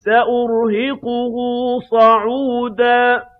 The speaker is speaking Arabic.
سَأُرْهِقُهُ صَعُودًا